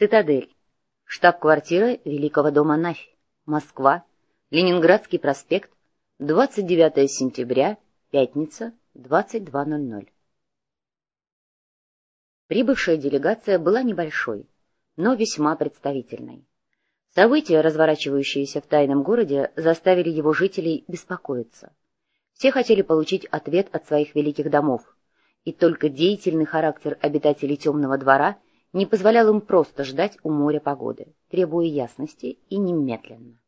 Цитадель. Штаб-квартира Великого дома Нафи. Москва. Ленинградский проспект. 29 сентября. Пятница. 22.00. Прибывшая делегация была небольшой, но весьма представительной. События, разворачивающиеся в тайном городе, заставили его жителей беспокоиться. Все хотели получить ответ от своих великих домов, и только деятельный характер обитателей темного двора не позволял им просто ждать у моря погоды, требуя ясности и немедленно.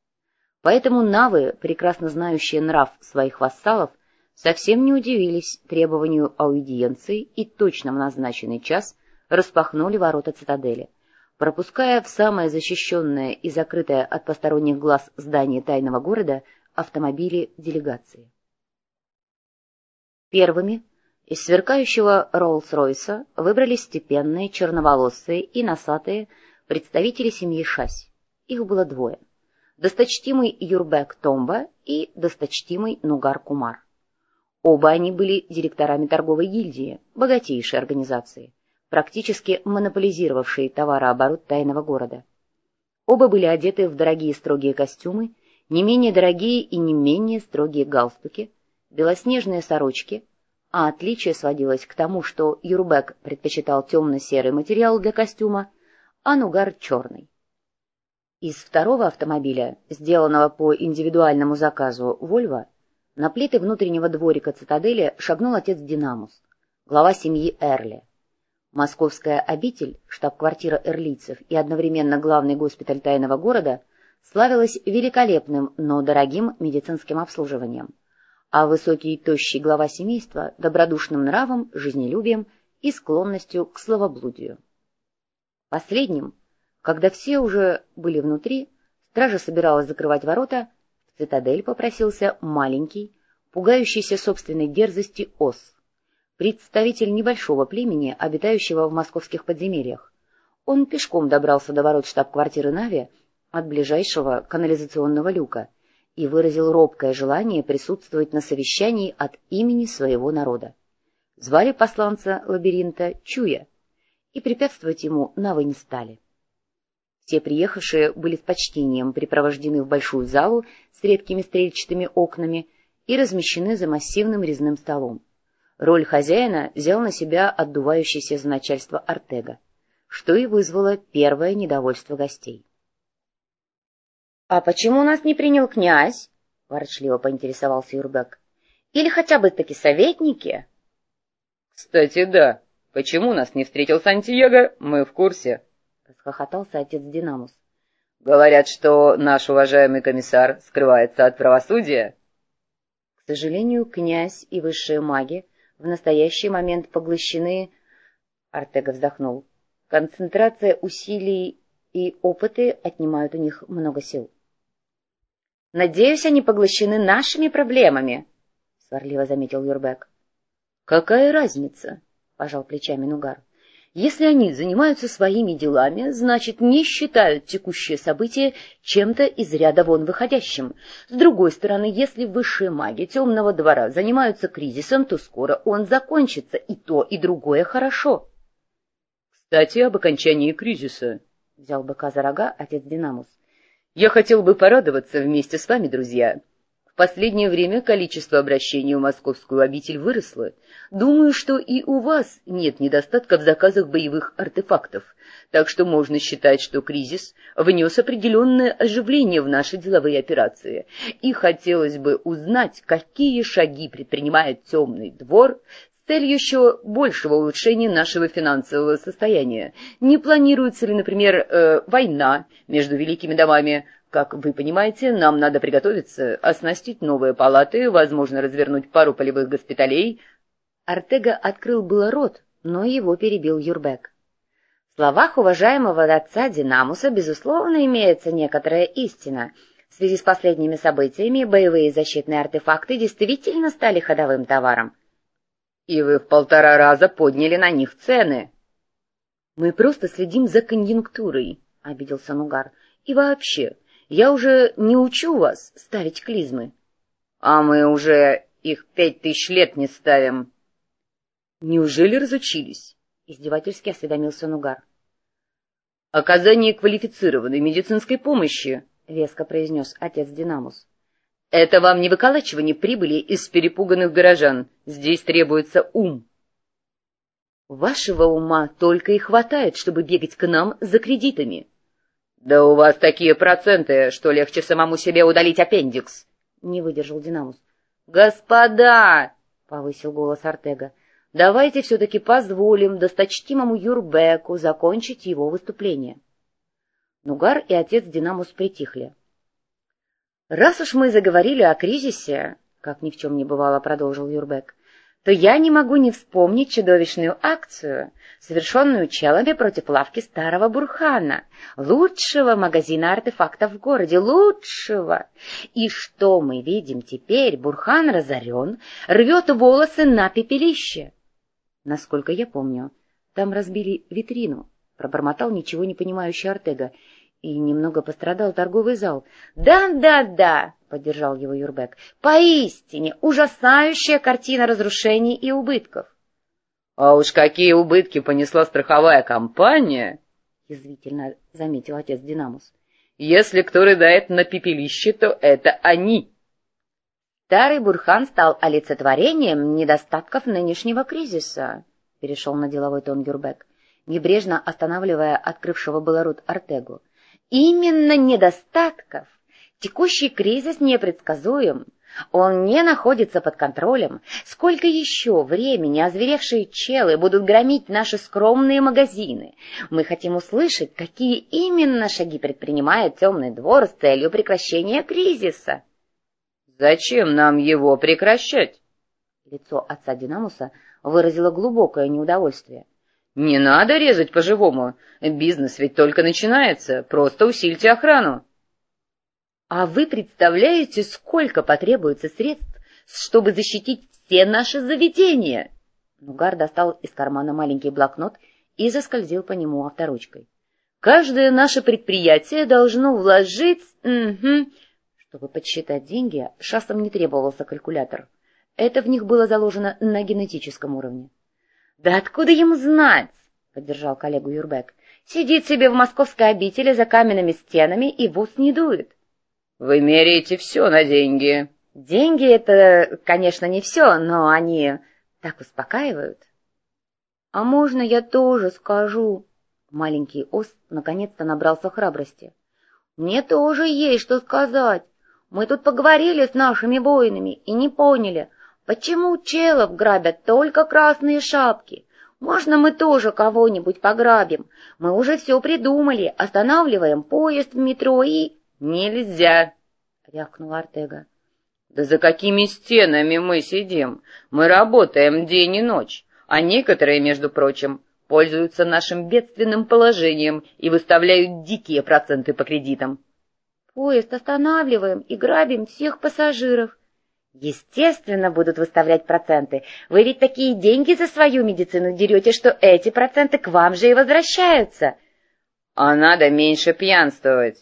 Поэтому навы, прекрасно знающие нрав своих вассалов, совсем не удивились требованию аудиенции и точно в назначенный час распахнули ворота цитадели, пропуская в самое защищенное и закрытое от посторонних глаз здание тайного города автомобили делегации. Первыми из сверкающего Роллс-Ройса выбрались степенные, черноволосые и носатые представители семьи Шась. Их было двое. Досточтимый Юрбек Томба и досточтимый Нугар Кумар. Оба они были директорами торговой гильдии, богатейшей организации, практически монополизировавшей товарооборот тайного города. Оба были одеты в дорогие строгие костюмы, не менее дорогие и не менее строгие галстуки, белоснежные сорочки, а отличие сводилось к тому, что Юрбек предпочитал темно-серый материал для костюма, а Нугар — черный. Из второго автомобиля, сделанного по индивидуальному заказу «Вольво», на плиты внутреннего дворика цитадели шагнул отец Динамус, глава семьи Эрли. Московская обитель, штаб-квартира эрлийцев и одновременно главный госпиталь тайного города, славилась великолепным, но дорогим медицинским обслуживанием, а высокий и тощий глава семейства — добродушным нравом, жизнелюбием и склонностью к словоблудию. Последним, когда все уже были внутри, стража собиралась закрывать ворота — цитадель попросился маленький, пугающийся собственной дерзости ос, представитель небольшого племени, обитающего в московских подземельях. Он пешком добрался до ворот штаб-квартиры Нави от ближайшего канализационного люка и выразил робкое желание присутствовать на совещании от имени своего народа. Звали посланца лабиринта Чуя, и препятствовать ему Навы не стали. Все приехавшие были с почтением припровождены в большую залу с редкими стрельчатыми окнами и размещены за массивным резным столом. Роль хозяина взял на себя отдувающийся за начальство Артега, что и вызвало первое недовольство гостей. — А почему нас не принял князь? — ворчливо поинтересовался Юрбек. — Или хотя бы таки советники? — Кстати, да. Почему нас не встретил Сантьяго, мы в курсе. —— расхохотался отец Динамус. — Говорят, что наш уважаемый комиссар скрывается от правосудия. К сожалению, князь и высшие маги в настоящий момент поглощены... Артега вздохнул. Концентрация усилий и опыты отнимают у них много сил. — Надеюсь, они поглощены нашими проблемами, — сварливо заметил Юрбек. — Какая разница? — пожал плечами Нугар. Если они занимаются своими делами, значит, не считают текущее событие чем-то из ряда вон выходящим. С другой стороны, если высшие маги темного двора занимаются кризисом, то скоро он закончится, и то, и другое хорошо. — Кстати, об окончании кризиса, — взял быка за рога отец Динамус. — Я хотел бы порадоваться вместе с вами, друзья. В последнее время количество обращений в московскую обитель выросло. Думаю, что и у вас нет недостатка в заказах боевых артефактов, так что можно считать, что кризис внес определенное оживление в наши деловые операции. И хотелось бы узнать, какие шаги предпринимает темный двор целью еще большего улучшения нашего финансового состояния. Не планируется ли, например, э, война между великими домами как вы понимаете, нам надо приготовиться, оснастить новые палаты, возможно, развернуть пару полевых госпиталей. Артега открыл было рот, но его перебил Юрбек. В словах уважаемого отца Динамуса, безусловно, имеется некоторая истина. В связи с последними событиями боевые защитные артефакты действительно стали ходовым товаром. И вы в полтора раза подняли на них цены. — Мы просто следим за конъюнктурой, — обиделся Нугар. — И вообще, я уже не учу вас ставить клизмы. — А мы уже их пять тысяч лет не ставим. — Неужели разучились? — издевательски осведомился Нугар. — Оказание квалифицированной медицинской помощи, — веско произнес отец Динамус. — Это вам не выколачивание прибыли из перепуганных горожан. Здесь требуется ум. — Вашего ума только и хватает, чтобы бегать к нам за кредитами. — Да у вас такие проценты, что легче самому себе удалить аппендикс, — не выдержал Динамус. — Господа! — повысил голос Артега. Давайте все-таки позволим досточтимому Юрбеку закончить его выступление. Нугар и отец Динамус притихли. «Раз уж мы заговорили о кризисе, — как ни в чем не бывало, — продолжил Юрбек, — то я не могу не вспомнить чудовищную акцию, совершенную челами против лавки старого Бурхана, лучшего магазина артефактов в городе, лучшего. И что мы видим теперь? Бурхан разорен, рвет волосы на пепелище. Насколько я помню, там разбили витрину, пробормотал ничего не понимающий Артега, и немного пострадал торговый зал. «Да, да, да!» — поддержал его Юрбек. «Поистине ужасающая картина разрушений и убытков!» «А уж какие убытки понесла страховая компания!» — язвительно заметил отец Динамус. «Если кто рыдает на пепелище, то это они!» Старый Бурхан стал олицетворением недостатков нынешнего кризиса, — перешел на деловой тон Юрбек, небрежно останавливая открывшего было рот Артегу. — Именно недостатков. Текущий кризис непредсказуем. Он не находится под контролем. Сколько еще времени озверевшие челы будут громить наши скромные магазины? Мы хотим услышать, какие именно шаги предпринимает темный двор с целью прекращения кризиса. Зачем нам его прекращать? Лицо отца Динамуса выразило глубокое неудовольствие. Не надо резать по-живому. Бизнес ведь только начинается. Просто усильте охрану. А вы представляете, сколько потребуется средств, чтобы защитить все наши заведения? Нугар достал из кармана маленький блокнот и заскользил по нему авторучкой. Каждое наше предприятие должно вложить... Угу, чтобы подсчитать деньги, шастам не требовался калькулятор. Это в них было заложено на генетическом уровне. — Да откуда ему знать? — поддержал коллегу Юрбек. — Сидит себе в московской обители за каменными стенами и в ус не дует. — Вы меряете все на деньги. — Деньги — это, конечно, не все, но они так успокаивают. — А можно я тоже скажу? Маленький Ос наконец-то набрался храбрости. — Мне тоже есть что сказать. Мы тут поговорили с нашими воинами и не поняли, почему челов грабят только красные шапки. Можно мы тоже кого-нибудь пограбим? Мы уже все придумали, останавливаем поезд в метро и... — Нельзя, — рявкнул Артега. — Да за какими стенами мы сидим? Мы работаем день и ночь, а некоторые, между прочим, пользуются нашим бедственным положением и выставляют дикие проценты по кредитам. Поезд останавливаем и грабим всех пассажиров. Естественно, будут выставлять проценты. Вы ведь такие деньги за свою медицину дерете, что эти проценты к вам же и возвращаются. А надо меньше пьянствовать.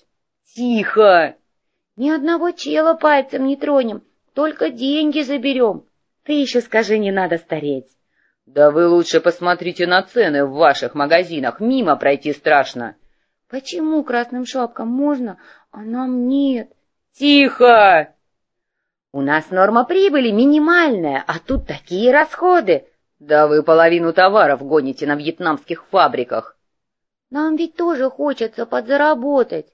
Тихо! Ни одного чела пальцем не тронем, только деньги заберем. Ты еще скажи, не надо стареть. Да вы лучше посмотрите на цены в ваших магазинах, мимо пройти страшно. Почему красным шапкам можно, а нам нет? Тихо! У нас норма прибыли минимальная, а тут такие расходы. Да вы половину товаров гоните на вьетнамских фабриках. Нам ведь тоже хочется подзаработать.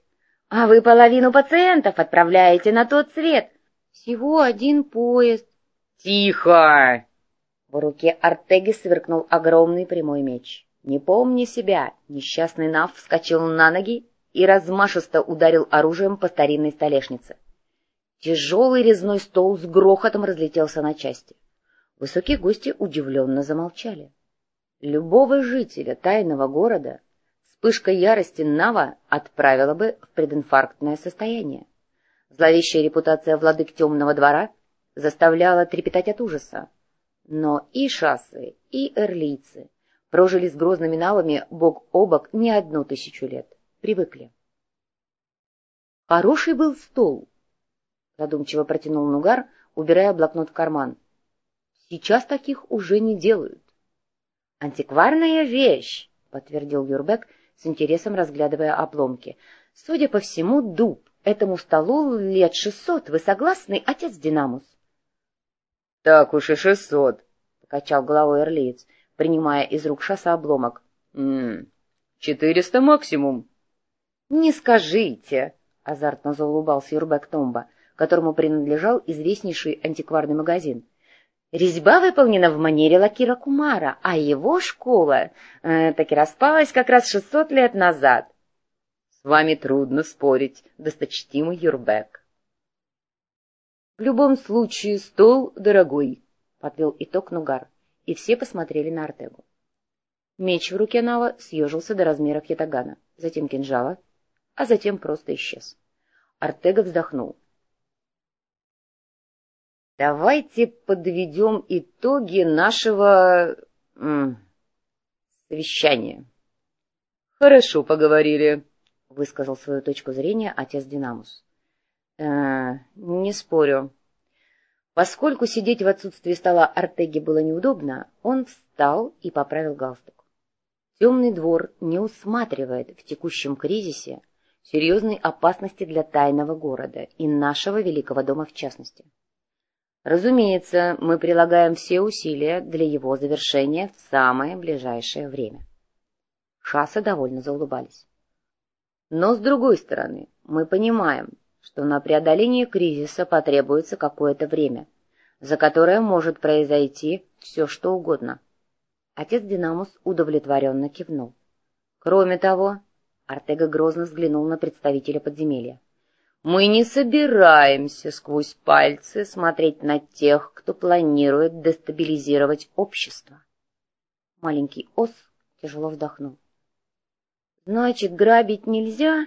А вы половину пациентов отправляете на тот свет. Всего один поезд. Тихо! В руке Артеги сверкнул огромный прямой меч. Не помня себя, несчастный Нав вскочил на ноги и размашисто ударил оружием по старинной столешнице. Тяжелый резной стол с грохотом разлетелся на части. Высокие гости удивленно замолчали. Любого жителя тайного города вспышка ярости Нава отправила бы в прединфарктное состояние. Зловещая репутация владык темного двора заставляла трепетать от ужаса. Но и шассы, и эрлийцы прожили с грозными навами бок о бок не одну тысячу лет. Привыкли. Хороший был стол, задумчиво протянул Нугар, убирая блокнот в карман. Сейчас таких уже не делают. Антикварная вещь, подтвердил Юрбек, с интересом разглядывая обломки. «Судя по всему, дуб. Этому столу лет шестьсот. Вы согласны, отец Динамус?» «Так уж и шестьсот», — покачал головой Эрлиец, принимая из рук шаса обломок. «М-м, четыреста максимум». «Не скажите», — азартно заулыбался Юрбек Томба, которому принадлежал известнейший антикварный магазин. Резьба выполнена в манере Лакира Кумара, а его школа э, таки распалась как раз шестьсот лет назад. — С вами трудно спорить, досточтимый Юрбек. — В любом случае, стол дорогой, — подвел итог Нугар, и все посмотрели на Артегу. Меч в руке Нава съежился до размеров ятагана, затем кинжала, а затем просто исчез. Артега вздохнул. Давайте подведем итоги нашего совещания. Хорошо поговорили, высказал свою точку зрения отец Динамус. Э, не спорю. Поскольку сидеть в отсутствии стола Артеги было неудобно, он встал и поправил галстук. Темный двор не усматривает в текущем кризисе серьезной опасности для тайного города и нашего великого дома в частности. Разумеется, мы прилагаем все усилия для его завершения в самое ближайшее время. Шассы довольно заулыбались. Но, с другой стороны, мы понимаем, что на преодоление кризиса потребуется какое-то время, за которое может произойти все, что угодно. Отец Динамус удовлетворенно кивнул. Кроме того, Артега грозно взглянул на представителя подземелья. Мы не собираемся сквозь пальцы смотреть на тех, кто планирует дестабилизировать общество. Маленький ос тяжело вздохнул. — Значит, грабить нельзя?